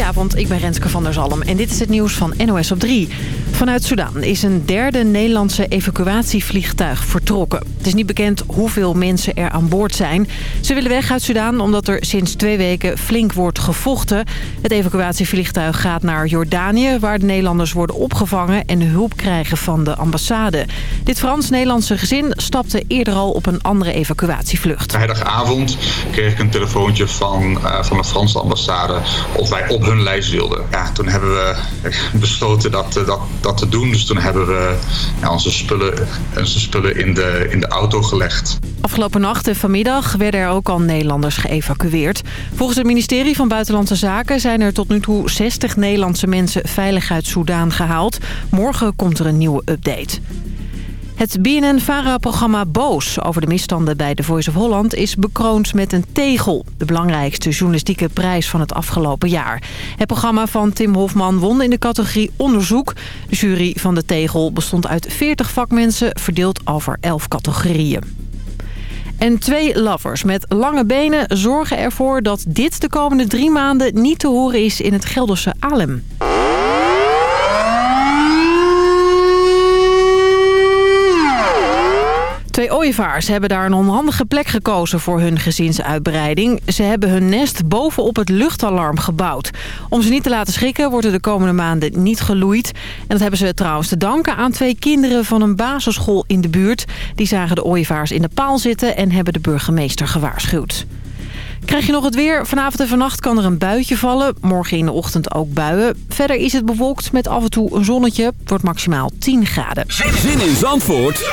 Goedenavond, ik ben Renske van der Zalm en dit is het nieuws van NOS op 3. Vanuit Sudan is een derde Nederlandse evacuatievliegtuig vertrokken. Het is niet bekend hoeveel mensen er aan boord zijn. Ze willen weg uit Sudan omdat er sinds twee weken flink wordt gevochten. Het evacuatievliegtuig gaat naar Jordanië... waar de Nederlanders worden opgevangen en hulp krijgen van de ambassade. Dit Frans-Nederlandse gezin stapte eerder al op een andere evacuatievlucht. Vrijdagavond kreeg ik een telefoontje van, uh, van de Franse ambassade... of wij op hun lijst wilden. Ja, toen hebben we besloten dat, dat, dat te doen. Dus toen hebben we ja, onze, spullen, onze spullen in de, in de auto gelegd. Afgelopen nacht en vanmiddag werden er ook al Nederlanders geëvacueerd. Volgens het ministerie van Buitenlandse Zaken zijn er tot nu toe 60 Nederlandse mensen veilig uit Soudaan gehaald. Morgen komt er een nieuwe update. Het BNN-VARA-programma Boos over de misstanden bij The Voice of Holland... is bekroond met een tegel. De belangrijkste journalistieke prijs van het afgelopen jaar. Het programma van Tim Hofman won in de categorie onderzoek. De jury van de tegel bestond uit 40 vakmensen... verdeeld over 11 categorieën. En twee lovers met lange benen zorgen ervoor dat dit de komende drie maanden niet te horen is in het Gelderse Alem. Twee ooievaars hebben daar een onhandige plek gekozen voor hun gezinsuitbreiding. Ze hebben hun nest bovenop het luchtalarm gebouwd. Om ze niet te laten schrikken wordt er de komende maanden niet geloeid. En dat hebben ze trouwens te danken aan twee kinderen van een basisschool in de buurt. Die zagen de ooievaars in de paal zitten en hebben de burgemeester gewaarschuwd. Krijg je nog het weer? Vanavond en vannacht kan er een buitje vallen. Morgen in de ochtend ook buien. Verder is het bewolkt met af en toe een zonnetje. Het wordt maximaal 10 graden. Zin in Zandvoort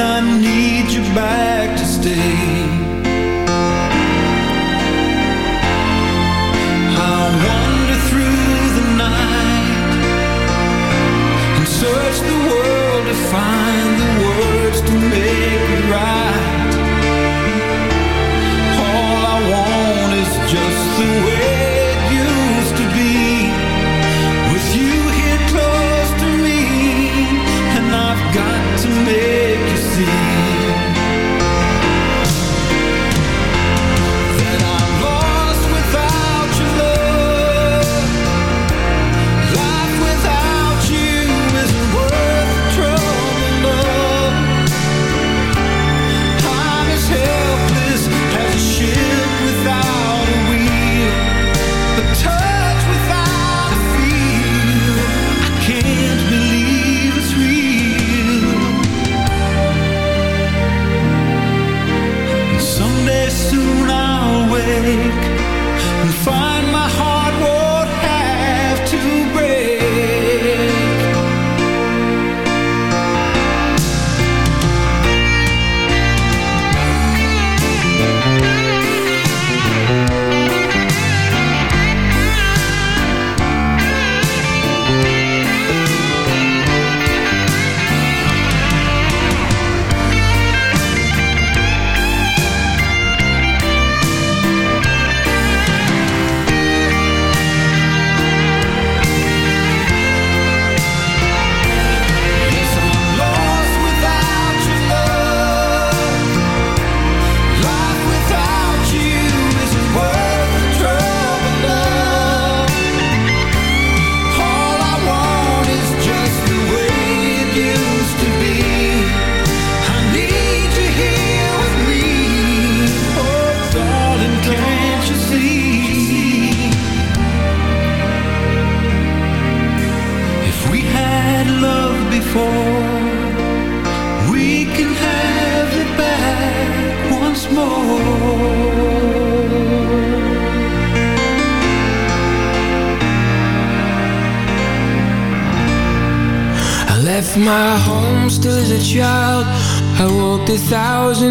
I need you back to stay.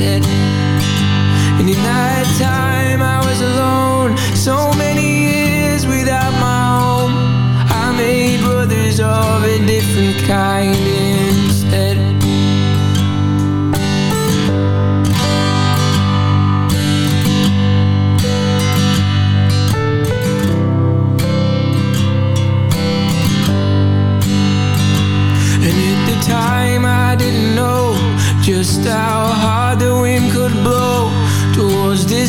said In the night time I was alone. So many years without my home. I made brothers of a different kind.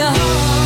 Listen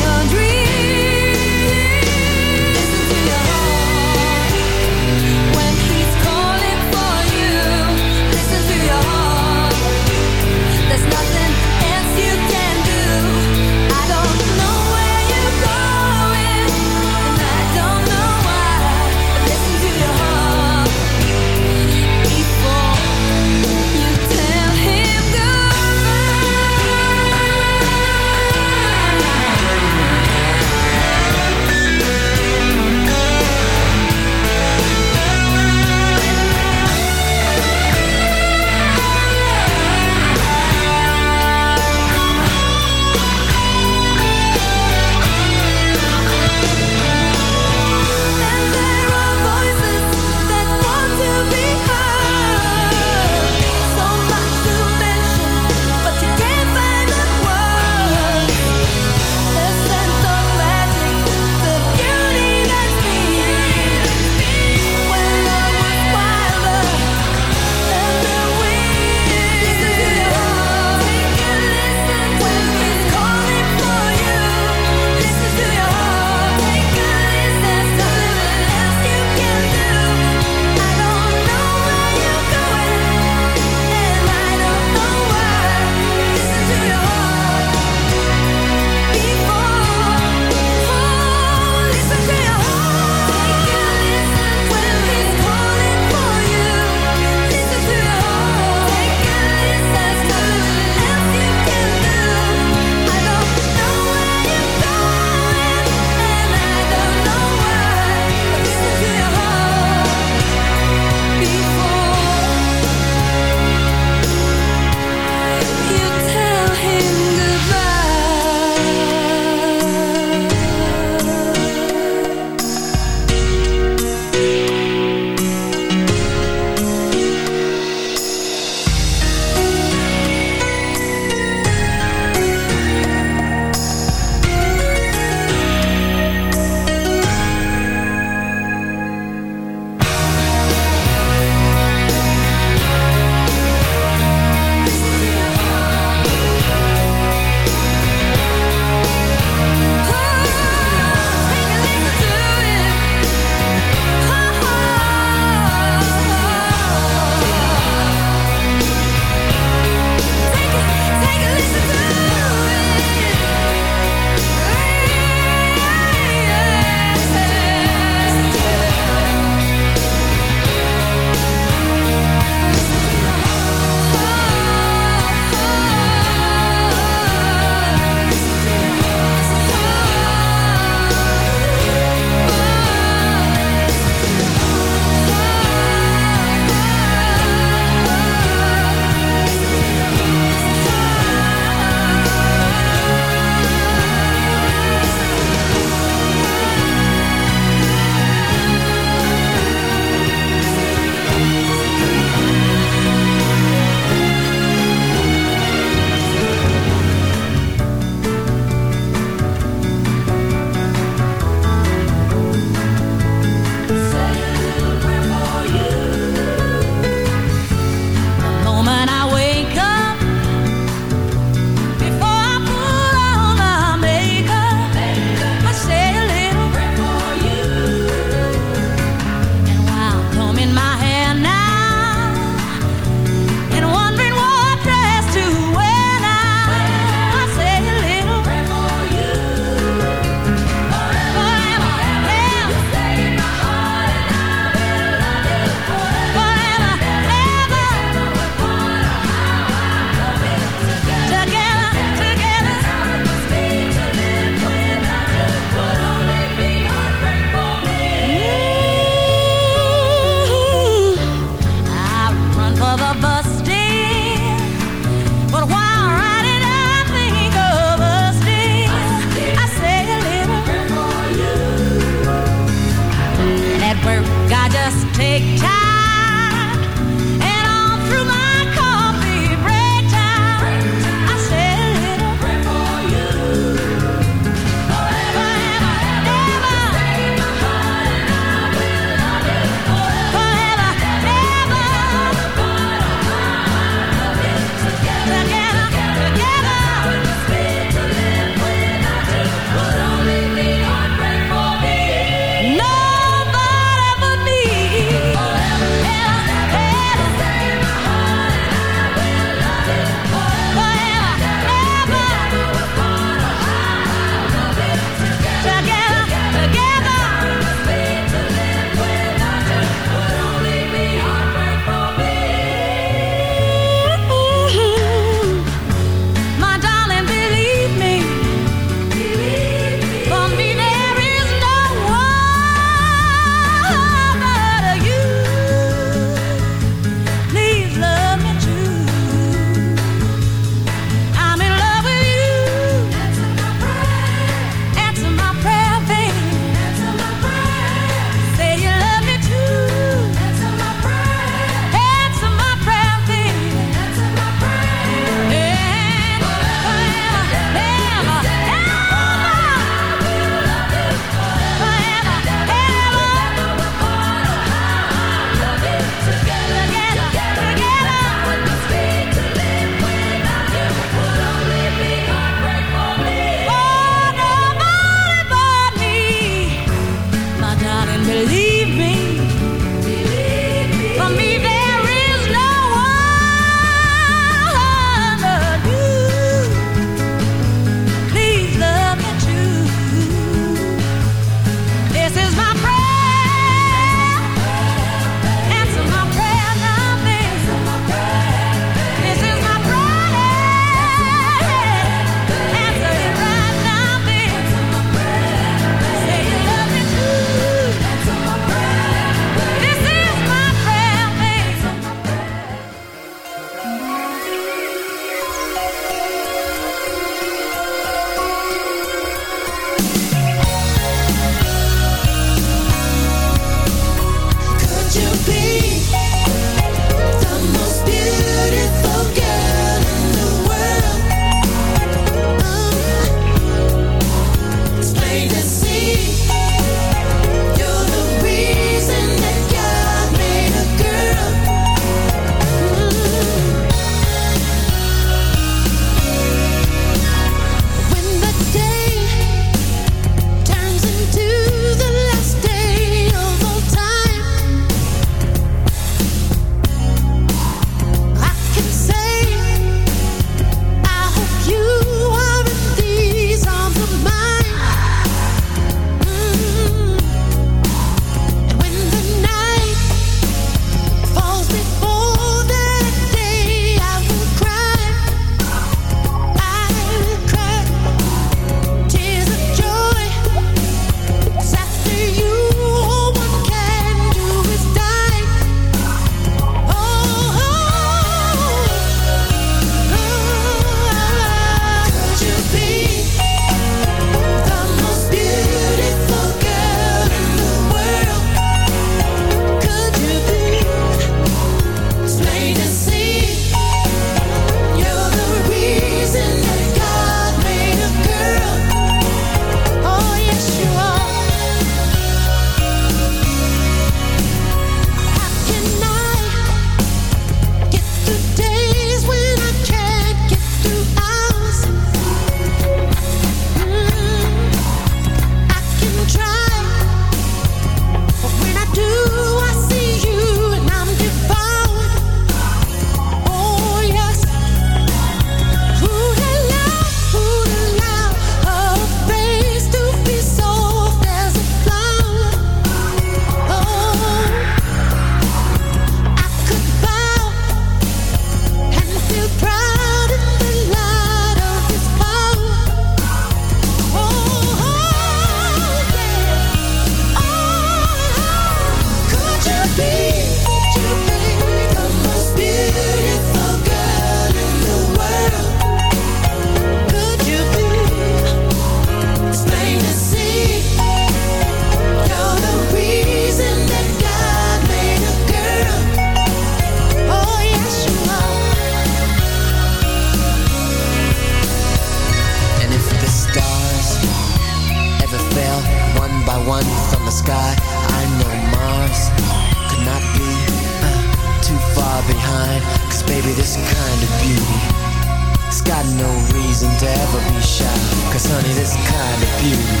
reason to ever be shy. Cause honey, this kind of beauty,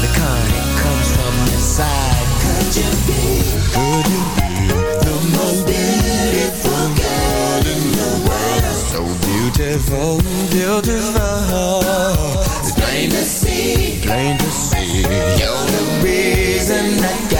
the kind that comes from inside. Could you be, could you be the most beautiful girl in the world? So beautiful, beautiful. It's plain to see, plain to see. You're the reason that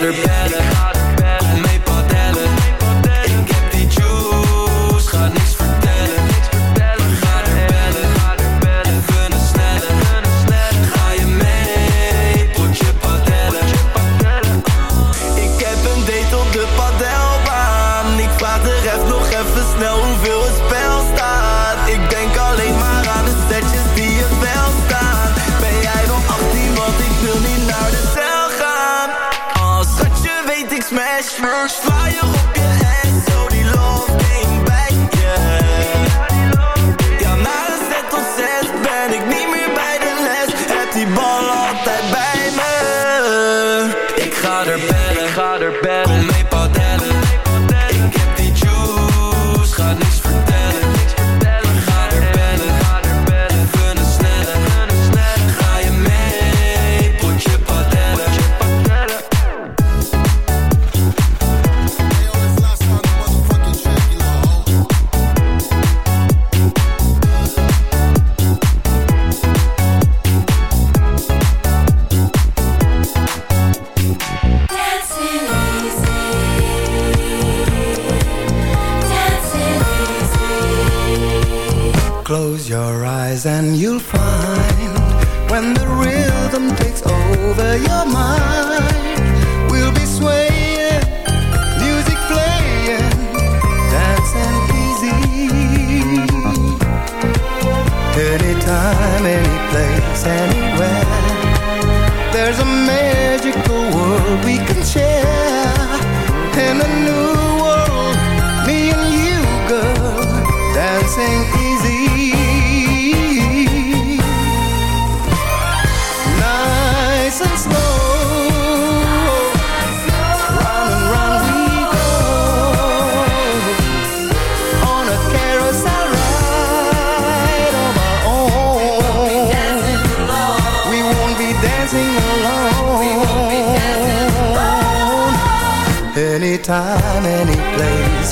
water bag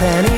any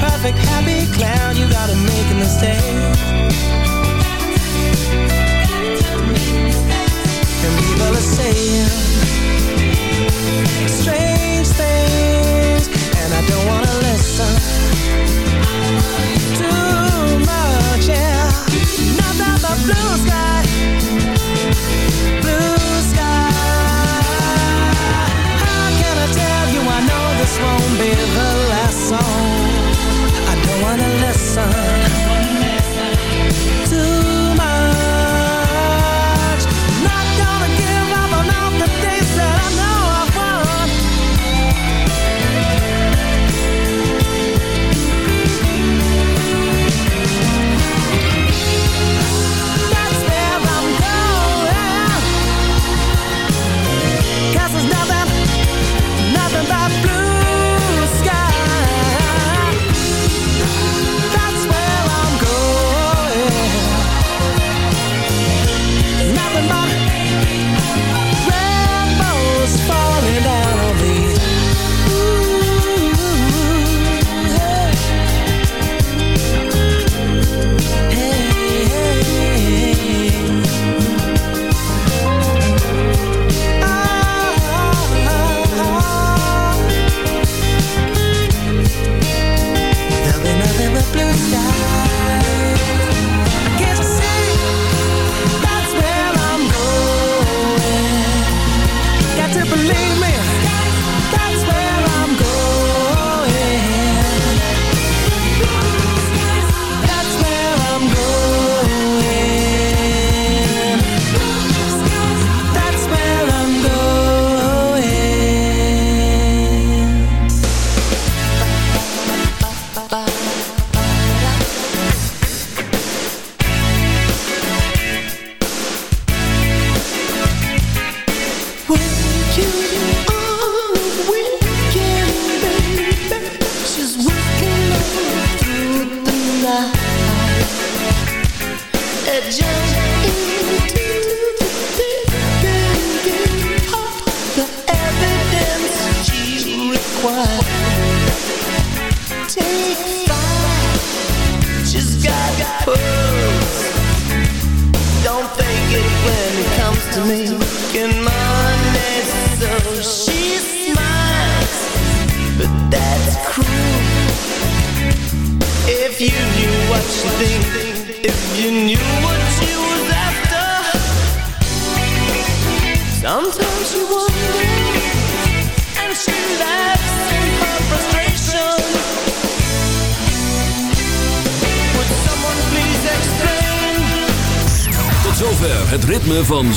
perfect happy clown, you gotta make a mistake. And people are saying strange things, and I don't wanna